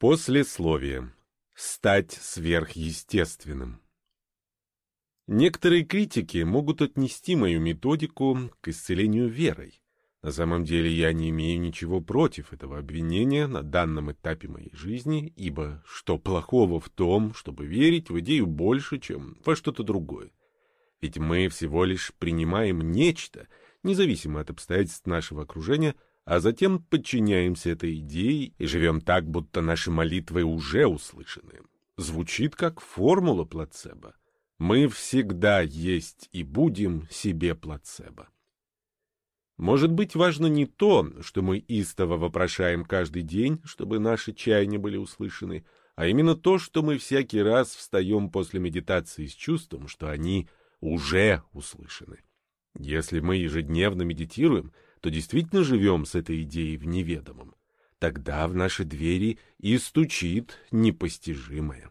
Послесловие. Стать сверхъестественным. Некоторые критики могут отнести мою методику к исцелению верой. На самом деле я не имею ничего против этого обвинения на данном этапе моей жизни, ибо что плохого в том, чтобы верить в идею больше, чем во что-то другое? Ведь мы всего лишь принимаем нечто, независимо от обстоятельств нашего окружения, а затем подчиняемся этой идее и живем так, будто наши молитвы уже услышаны. Звучит как формула плацебо. Мы всегда есть и будем себе плацебо. Может быть, важно не то, что мы истово вопрошаем каждый день, чтобы наши чаяния были услышаны, а именно то, что мы всякий раз встаем после медитации с чувством, что они уже услышаны. Если мы ежедневно медитируем, то действительно живем с этой идеей в неведомом. Тогда в наши двери и стучит непостижимое.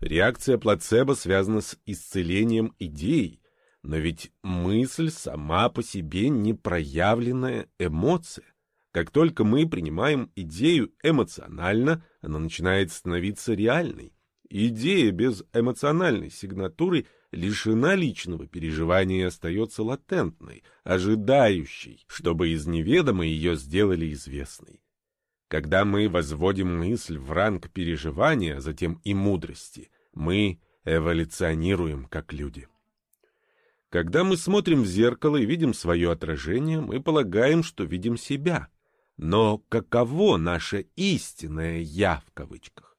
Реакция плацебо связана с исцелением идей, но ведь мысль сама по себе не проявленная эмоция. Как только мы принимаем идею эмоционально, она начинает становиться реальной. Идея без эмоциональной сигнатуры лишена личного переживания и остается латентной, ожидающей, чтобы из неведомой ее сделали известной. Когда мы возводим мысль в ранг переживания, затем и мудрости, мы эволюционируем как люди. Когда мы смотрим в зеркало и видим свое отражение, мы полагаем, что видим себя. Но каково наше истинное «я» в кавычках?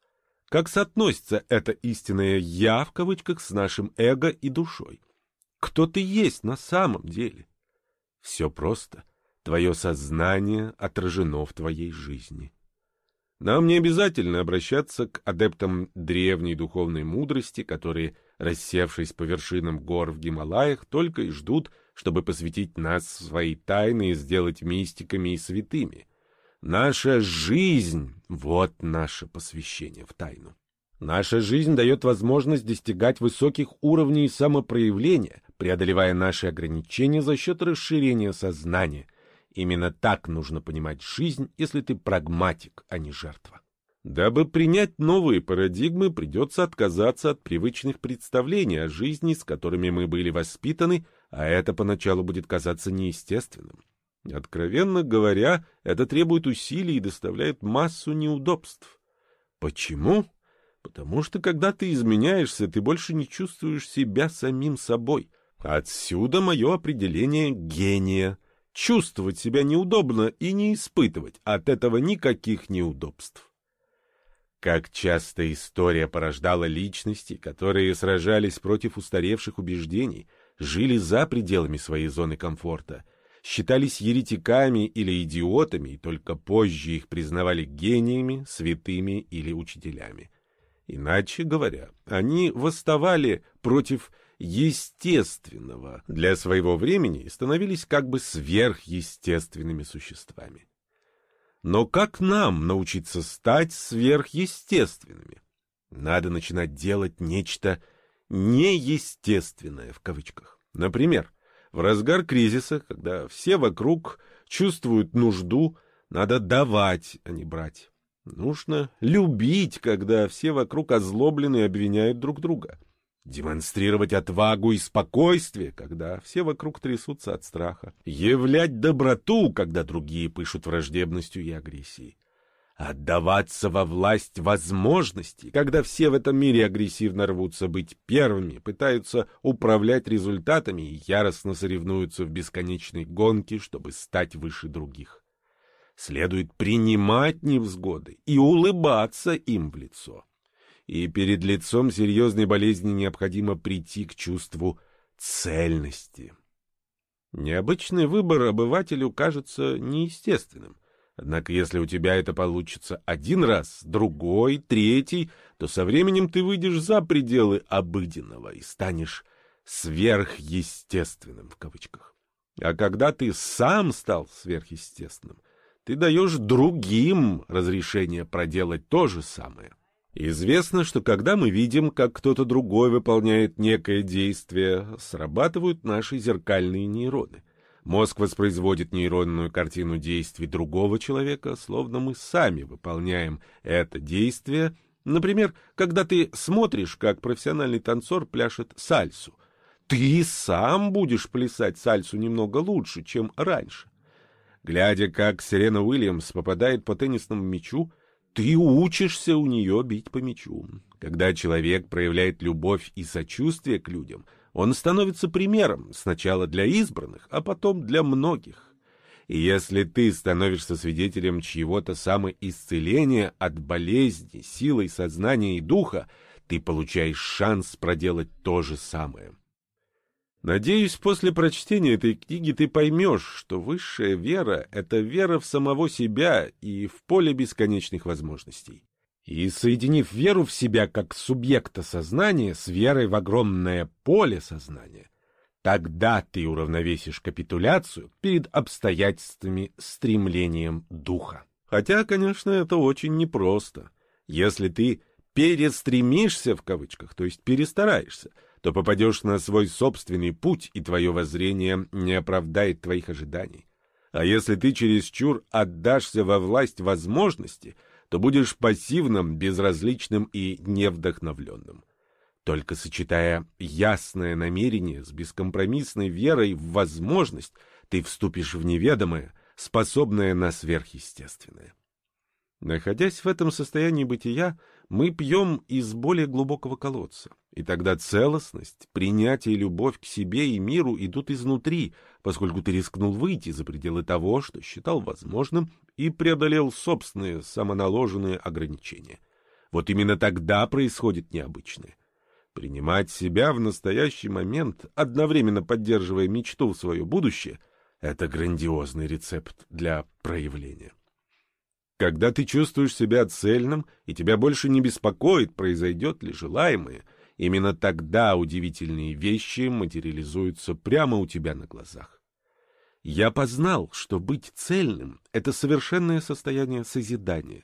Как соотносится это истинное «я» в кавычках с нашим эго и душой? Кто ты есть на самом деле? Все просто. Твое сознание отражено в твоей жизни. Нам не обязательно обращаться к адептам древней духовной мудрости, которые рассевшись по вершинам гор в Гималаях, только и ждут, чтобы посвятить нас в свои тайны и сделать мистиками и святыми. Наша жизнь — вот наше посвящение в тайну. Наша жизнь дает возможность достигать высоких уровней самопроявления, преодолевая наши ограничения за счет расширения сознания. Именно так нужно понимать жизнь, если ты прагматик, а не жертва. Дабы принять новые парадигмы, придется отказаться от привычных представлений о жизни, с которыми мы были воспитаны, а это поначалу будет казаться неестественным. Откровенно говоря, это требует усилий и доставляет массу неудобств. Почему? Потому что когда ты изменяешься, ты больше не чувствуешь себя самим собой. Отсюда мое определение гения. Чувствовать себя неудобно и не испытывать от этого никаких неудобств. Как часто история порождала личности, которые сражались против устаревших убеждений, жили за пределами своей зоны комфорта, считались еретиками или идиотами, и только позже их признавали гениями, святыми или учителями. Иначе говоря, они восставали против естественного для своего времени и становились как бы сверхъестественными существами. Но как нам научиться стать сверхъестественными? Надо начинать делать нечто «неестественное» в кавычках. Например, в разгар кризиса, когда все вокруг чувствуют нужду, надо давать, а не брать. Нужно любить, когда все вокруг озлоблены и обвиняют друг друга. Демонстрировать отвагу и спокойствие, когда все вокруг трясутся от страха, являть доброту, когда другие пышут враждебностью и агрессией, отдаваться во власть возможностей, когда все в этом мире агрессивно рвутся быть первыми, пытаются управлять результатами и яростно соревнуются в бесконечной гонке, чтобы стать выше других. Следует принимать невзгоды и улыбаться им в лицо и перед лицом серьезной болезни необходимо прийти к чувству цельности. Необычный выбор обывателю кажется неестественным. Однако если у тебя это получится один раз, другой, третий, то со временем ты выйдешь за пределы обыденного и станешь «сверхъестественным» в кавычках. А когда ты сам стал сверхъестественным, ты даешь другим разрешение проделать то же самое. Известно, что когда мы видим, как кто-то другой выполняет некое действие, срабатывают наши зеркальные нейроны. Мозг воспроизводит нейронную картину действий другого человека, словно мы сами выполняем это действие. Например, когда ты смотришь, как профессиональный танцор пляшет сальсу. Ты сам будешь плясать сальсу немного лучше, чем раньше. Глядя, как Серена Уильямс попадает по теннисному мячу, ты учишься у нее бить по мячу. Когда человек проявляет любовь и сочувствие к людям — он становится примером сначала для избранных, а потом для многих. И если ты становишься свидетелем чьего-то самоисцеления от болезни, силой сознания и духа, ты получаешь шанс проделать то же самое. Надеюсь, после прочтения этой книги ты поймешь, что высшая вера — это вера в самого себя и в поле бесконечных возможностей. И соединив веру в себя как субъекта сознания с верой в огромное поле сознания, тогда ты уравновесишь капитуляцию перед обстоятельствами стремлением духа. Хотя, конечно, это очень непросто. Если ты «перестремишься» в кавычках, то есть перестараешься, то попадешь на свой собственный путь, и твое воззрение не оправдает твоих ожиданий. А если ты чересчур отдашься во власть возможности — то будешь пассивным, безразличным и невдохновленным. Только сочетая ясное намерение с бескомпромиссной верой в возможность, ты вступишь в неведомое, способное на сверхъестественное. Находясь в этом состоянии бытия, мы пьем из более глубокого колодца, и тогда целостность, принятие и любовь к себе и миру идут изнутри, поскольку ты рискнул выйти за пределы того, что считал возможным, и преодолел собственные самоналоженные ограничения. Вот именно тогда происходит необычное. Принимать себя в настоящий момент, одновременно поддерживая мечту в свое будущее, это грандиозный рецепт для проявления. Когда ты чувствуешь себя цельным, и тебя больше не беспокоит, произойдет ли желаемое, именно тогда удивительные вещи материализуются прямо у тебя на глазах. Я познал, что быть цельным — это совершенное состояние созидания.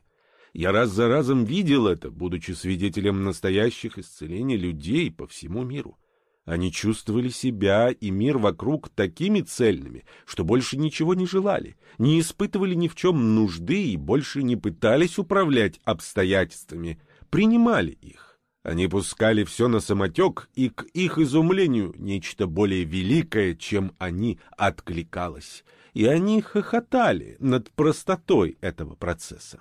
Я раз за разом видел это, будучи свидетелем настоящих исцелений людей по всему миру. Они чувствовали себя и мир вокруг такими цельными, что больше ничего не желали, не испытывали ни в чем нужды и больше не пытались управлять обстоятельствами, принимали их. Они пускали все на самотек, и к их изумлению нечто более великое, чем они, откликалось. И они хохотали над простотой этого процесса.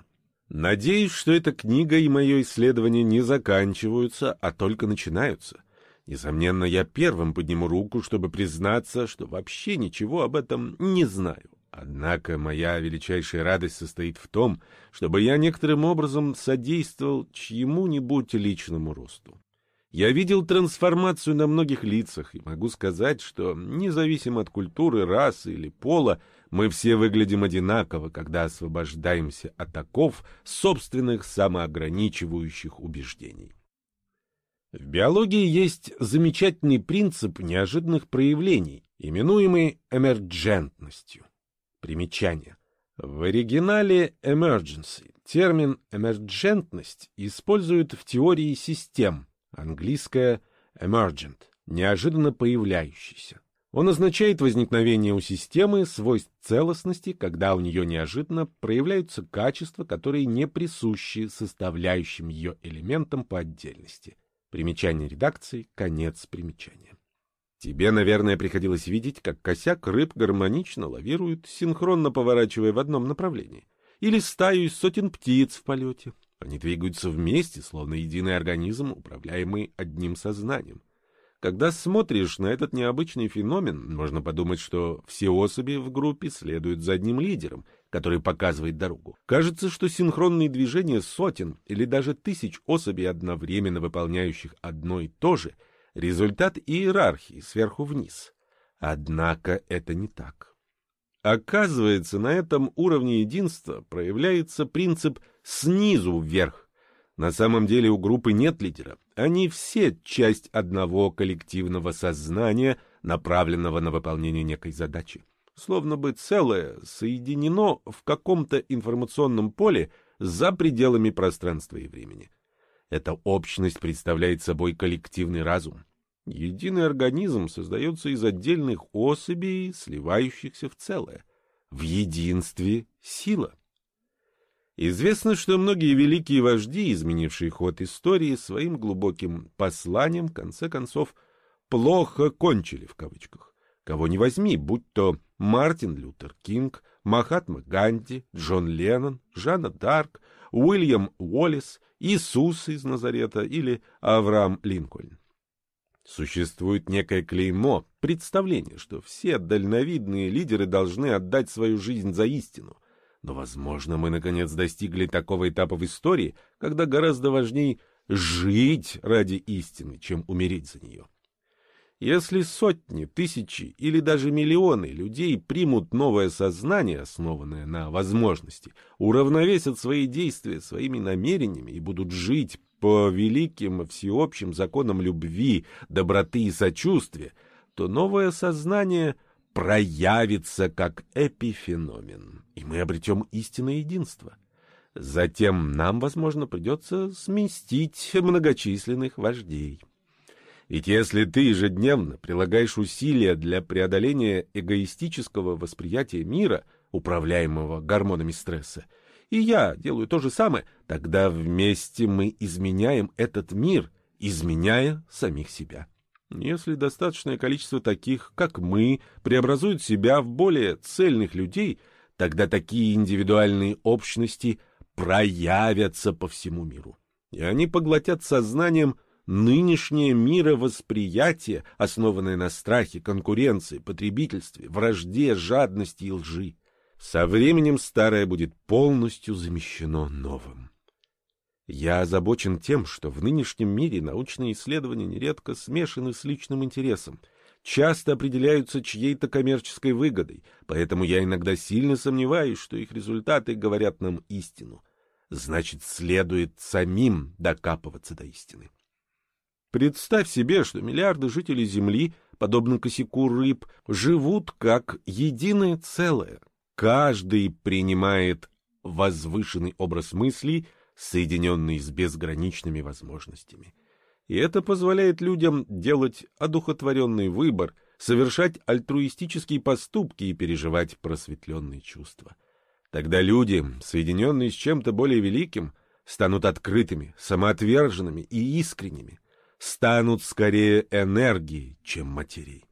Надеюсь, что эта книга и мое исследование не заканчиваются, а только начинаются. Несомненно, я первым подниму руку, чтобы признаться, что вообще ничего об этом не знаю. Однако моя величайшая радость состоит в том, чтобы я некоторым образом содействовал чьему-нибудь личному росту. Я видел трансформацию на многих лицах и могу сказать, что, независимо от культуры, расы или пола, мы все выглядим одинаково, когда освобождаемся от оков собственных самоограничивающих убеждений. В биологии есть замечательный принцип неожиданных проявлений, именуемый эмерджентностью. Примечание. В оригинале emergency термин эмерджентность используют в теории систем, английское emergent, неожиданно появляющийся. Он означает возникновение у системы свойств целостности, когда у нее неожиданно проявляются качества, которые не присущи составляющим ее элементам по отдельности – Примечание редакции, конец примечания. Тебе, наверное, приходилось видеть, как косяк рыб гармонично лавирует, синхронно поворачивая в одном направлении. Или стаю из сотен птиц в полете. Они двигаются вместе, словно единый организм, управляемый одним сознанием. Когда смотришь на этот необычный феномен, можно подумать, что все особи в группе следуют за одним лидером, который показывает дорогу. Кажется, что синхронные движения сотен или даже тысяч особей, одновременно выполняющих одно и то же, результат иерархии сверху вниз. Однако это не так. Оказывается, на этом уровне единства проявляется принцип «снизу вверх», на самом деле у группы нет лидера. Они все часть одного коллективного сознания, направленного на выполнение некой задачи. Словно бы целое соединено в каком-то информационном поле за пределами пространства и времени. Эта общность представляет собой коллективный разум. Единый организм создается из отдельных особей, сливающихся в целое. В единстве сила. Известно, что многие великие вожди, изменившие ход истории своим глубоким посланием, в конце концов, плохо кончили в кавычках. Кого не возьми, будь то Мартин Лютер Кинг, Махатма Ганди, Джон Леннон, Жанна Дарк, Уильям Уоллес, Иисус из Назарета или Авраам Линкольн. Существует некое клеймо, представление, что все дальновидные лидеры должны отдать свою жизнь за истину. Но, возможно, мы наконец достигли такого этапа в истории, когда гораздо важнее жить ради истины, чем умереть за нее. Если сотни, тысячи или даже миллионы людей примут новое сознание, основанное на возможности, уравновесят свои действия своими намерениями и будут жить по великим всеобщим законам любви, доброты и сочувствия, то новое сознание проявится как эпифеномен, и мы обретем истинное единство. Затем нам, возможно, придется сместить многочисленных вождей. Ведь если ты ежедневно прилагаешь усилия для преодоления эгоистического восприятия мира, управляемого гормонами стресса, и я делаю то же самое, тогда вместе мы изменяем этот мир, изменяя самих себя. Если достаточное количество таких, как мы, преобразует себя в более цельных людей, тогда такие индивидуальные общности проявятся по всему миру. И они поглотят сознанием нынешнее мировосприятие, основанное на страхе, конкуренции, потребительстве, вражде, жадности и лжи. Со временем старое будет полностью замещено новым. Я озабочен тем, что в нынешнем мире научные исследования нередко смешаны с личным интересом, часто определяются чьей-то коммерческой выгодой, поэтому я иногда сильно сомневаюсь, что их результаты говорят нам истину. Значит, следует самим докапываться до истины. Представь себе, что миллиарды жителей Земли, подобно косяку рыб, живут как единое целое. Каждый принимает возвышенный образ мыслей, соединенный с безграничными возможностями. И это позволяет людям делать одухотворенный выбор, совершать альтруистические поступки и переживать просветленные чувства. Тогда люди, соединенные с чем-то более великим, станут открытыми, самоотверженными и искренними станут скорее энергией, чем материей.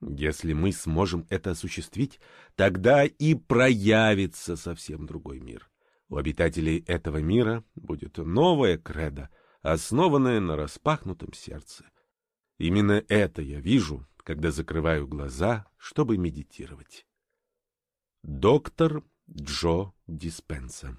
Если мы сможем это осуществить, тогда и проявится совсем другой мир. У обитателей этого мира будет новая кредо, основанная на распахнутом сердце. Именно это я вижу, когда закрываю глаза, чтобы медитировать. Доктор Джо Диспенса